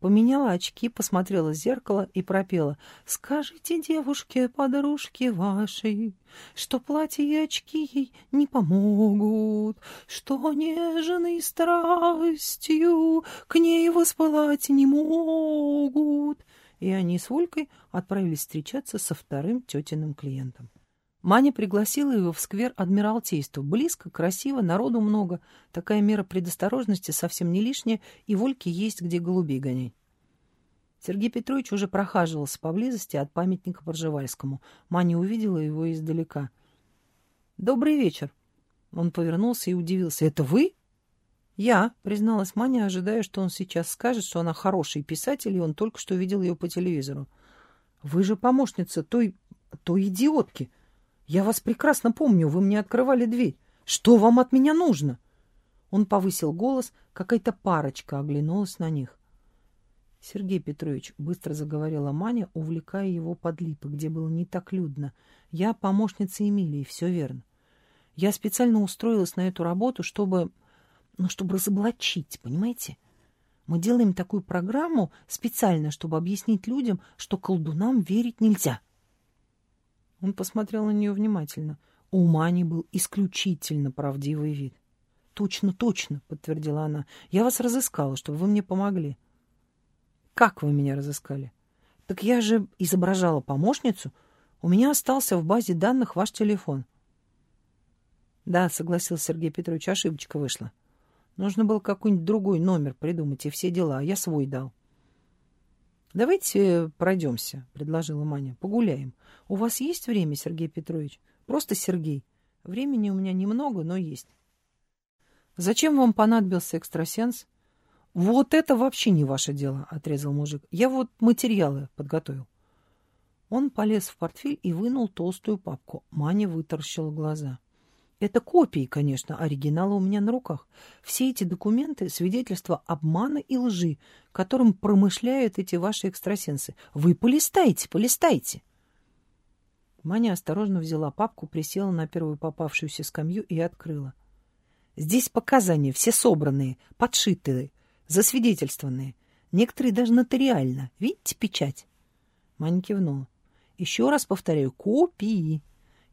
Поменяла очки, посмотрела в зеркало и пропела. «Скажите девушке, подружке вашей, что платье и очки ей не помогут, что нежной страстью к ней воспылать не могут». И они с Волькой отправились встречаться со вторым тетиным клиентом. Маня пригласила его в сквер Адмиралтейства. Близко, красиво, народу много. Такая мера предосторожности совсем не лишняя, и Вольке есть где голубей гонять. Сергей Петрович уже прохаживался поблизости от памятника Пржевальскому. Маня увидела его издалека. «Добрый вечер!» Он повернулся и удивился. «Это вы?» «Я», — призналась Маня, ожидая, что он сейчас скажет, что она хороший писатель, и он только что видел ее по телевизору. «Вы же помощница той... той идиотки!» «Я вас прекрасно помню, вы мне открывали дверь. Что вам от меня нужно?» Он повысил голос, какая-то парочка оглянулась на них. «Сергей Петрович», — быстро заговорила Маня, увлекая его под липы, где было не так людно. «Я помощница Эмилии, все верно. Я специально устроилась на эту работу, чтобы... ну, чтобы разоблачить, понимаете? Мы делаем такую программу специально, чтобы объяснить людям, что колдунам верить нельзя». Он посмотрел на нее внимательно. У Мани был исключительно правдивый вид. «Точно, точно», — подтвердила она. «Я вас разыскала, чтобы вы мне помогли». «Как вы меня разыскали?» «Так я же изображала помощницу. У меня остался в базе данных ваш телефон». «Да», — согласился Сергей Петрович, — ошибочка вышла. Нужно было какой-нибудь другой номер придумать и все дела, а я свой дал. «Давайте пройдемся», — предложила Маня. «Погуляем. У вас есть время, Сергей Петрович? Просто Сергей. Времени у меня немного, но есть». «Зачем вам понадобился экстрасенс?» «Вот это вообще не ваше дело», — отрезал мужик. «Я вот материалы подготовил». Он полез в портфель и вынул толстую папку. Маня вытаращила глаза. Это копии, конечно, оригинала у меня на руках. Все эти документы — свидетельства обмана и лжи, которым промышляют эти ваши экстрасенсы. Вы полистайте, полистайте. Маня осторожно взяла папку, присела на первую попавшуюся скамью и открыла. Здесь показания, все собранные, подшитые, засвидетельствованные. Некоторые даже нотариально. Видите печать? Маня кивнула. Еще раз повторяю, копии.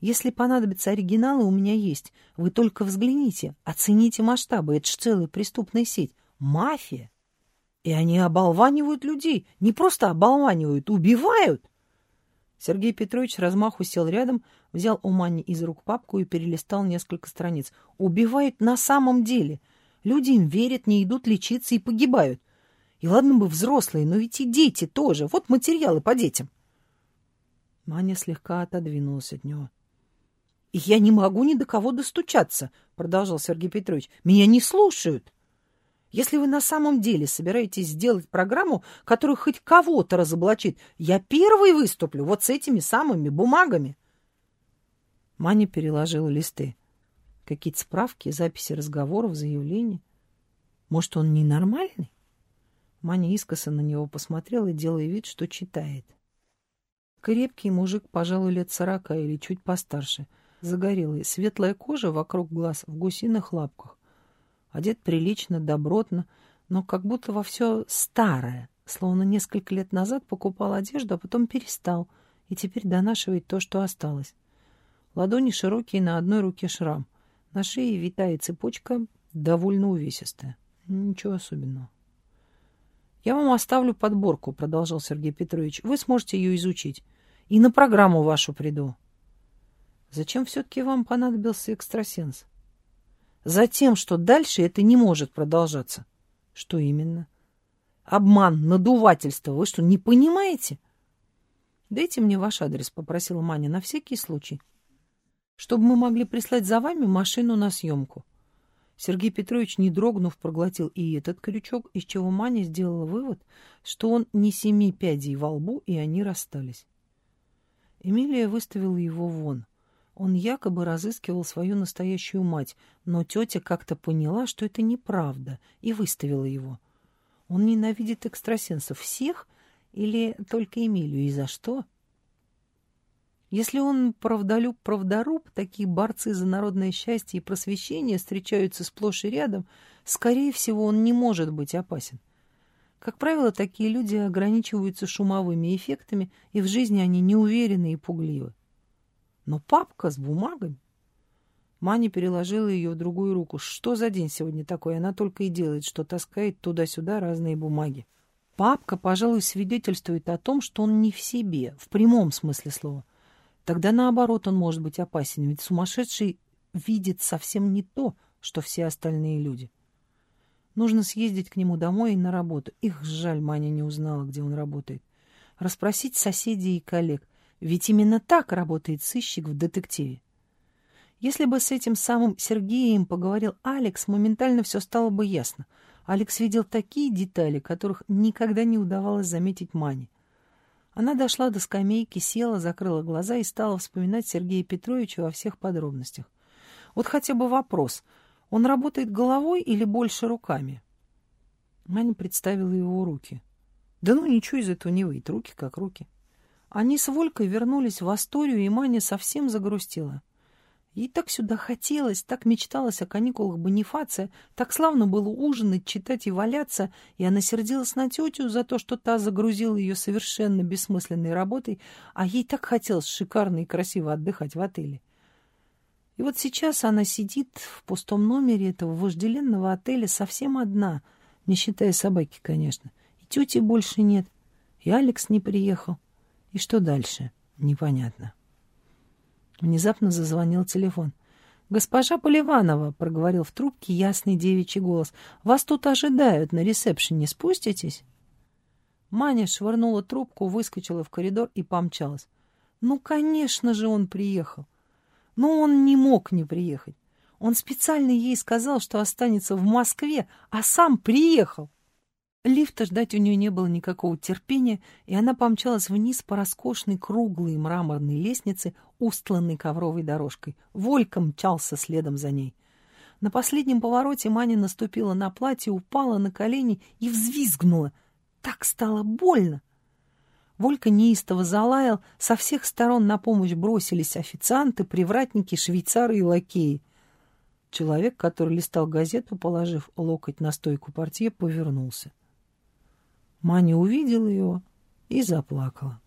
Если понадобятся оригиналы, у меня есть. Вы только взгляните, оцените масштабы. Это ж целая преступная сеть. Мафия. И они оболванивают людей. Не просто оболванивают, убивают. Сергей Петрович размаху сел рядом, взял у Мани из рук папку и перелистал несколько страниц. Убивают на самом деле. Люди им верят, не идут лечиться и погибают. И ладно бы взрослые, но ведь и дети тоже. Вот материалы по детям. Маня слегка отодвинулась от него. — И я не могу ни до кого достучаться, — продолжал Сергей Петрович. — Меня не слушают. Если вы на самом деле собираетесь сделать программу, которая хоть кого-то разоблачит, я первый выступлю вот с этими самыми бумагами. Маня переложила листы. Какие-то справки, записи разговоров, заявления. Может, он ненормальный? Маня искоса на него посмотрела, делая вид, что читает. Крепкий мужик, пожалуй, лет сорока или чуть постарше. Загорелый, светлая кожа вокруг глаз в гусиных лапках. Одет прилично, добротно, но как будто во все старое, словно несколько лет назад покупал одежду, а потом перестал, и теперь донашивает то, что осталось. Ладони широкие, на одной руке шрам. На шее витая цепочка, довольно увесистая. Ничего особенного. «Я вам оставлю подборку», — продолжал Сергей Петрович. «Вы сможете ее изучить. И на программу вашу приду». «Зачем все-таки вам понадобился экстрасенс?» Затем, что дальше это не может продолжаться. Что именно? Обман, надувательство. Вы что, не понимаете? Дайте мне ваш адрес, попросила Маня, на всякий случай. Чтобы мы могли прислать за вами машину на съемку. Сергей Петрович, не дрогнув, проглотил и этот крючок, из чего Маня сделала вывод, что он не семи пядей во лбу, и они расстались. Эмилия выставила его вон. Он якобы разыскивал свою настоящую мать, но тетя как-то поняла, что это неправда, и выставила его. Он ненавидит экстрасенсов всех или только Эмилию, и за что? Если он правдолюб-правдоруб, такие борцы за народное счастье и просвещение встречаются сплошь и рядом, скорее всего, он не может быть опасен. Как правило, такие люди ограничиваются шумовыми эффектами, и в жизни они неуверены и пугливы. Но папка с бумагами. Маня переложила ее в другую руку. Что за день сегодня такой? Она только и делает, что таскает туда-сюда разные бумаги. Папка, пожалуй, свидетельствует о том, что он не в себе, в прямом смысле слова. Тогда, наоборот, он может быть опасен, ведь сумасшедший видит совсем не то, что все остальные люди. Нужно съездить к нему домой и на работу. Их жаль, Маня не узнала, где он работает. Расспросить соседей и коллег. Ведь именно так работает сыщик в детективе. Если бы с этим самым Сергеем поговорил Алекс, моментально все стало бы ясно. Алекс видел такие детали, которых никогда не удавалось заметить Мане. Она дошла до скамейки, села, закрыла глаза и стала вспоминать Сергея Петровича во всех подробностях. Вот хотя бы вопрос, он работает головой или больше руками? Маня представила его руки. Да ну ничего из этого не выйдет, руки как руки. Они с Волькой вернулись в Асторию, и Маня совсем загрустила. Ей так сюда хотелось, так мечталось о каникулах Бонифация, так славно было ужинать, читать и валяться, и она сердилась на тетю за то, что та загрузила ее совершенно бессмысленной работой, а ей так хотелось шикарно и красиво отдыхать в отеле. И вот сейчас она сидит в пустом номере этого вожделенного отеля совсем одна, не считая собаки, конечно. И тети больше нет, и Алекс не приехал. И что дальше? Непонятно. Внезапно зазвонил телефон. «Госпожа Поливанова», — проговорил в трубке ясный девичий голос, — «вас тут ожидают на ресепшене. Спуститесь?» Маня швырнула трубку, выскочила в коридор и помчалась. «Ну, конечно же, он приехал. Но он не мог не приехать. Он специально ей сказал, что останется в Москве, а сам приехал». Лифта ждать у нее не было никакого терпения, и она помчалась вниз по роскошной круглой мраморной лестнице, устланной ковровой дорожкой. Волька мчался следом за ней. На последнем повороте Маня наступила на платье, упала на колени и взвизгнула. Так стало больно. Волька неистово залаял, со всех сторон на помощь бросились официанты, привратники, швейцары и лакеи. Человек, который листал газету, положив локоть на стойку портье, повернулся. Маня увидела его и заплакала.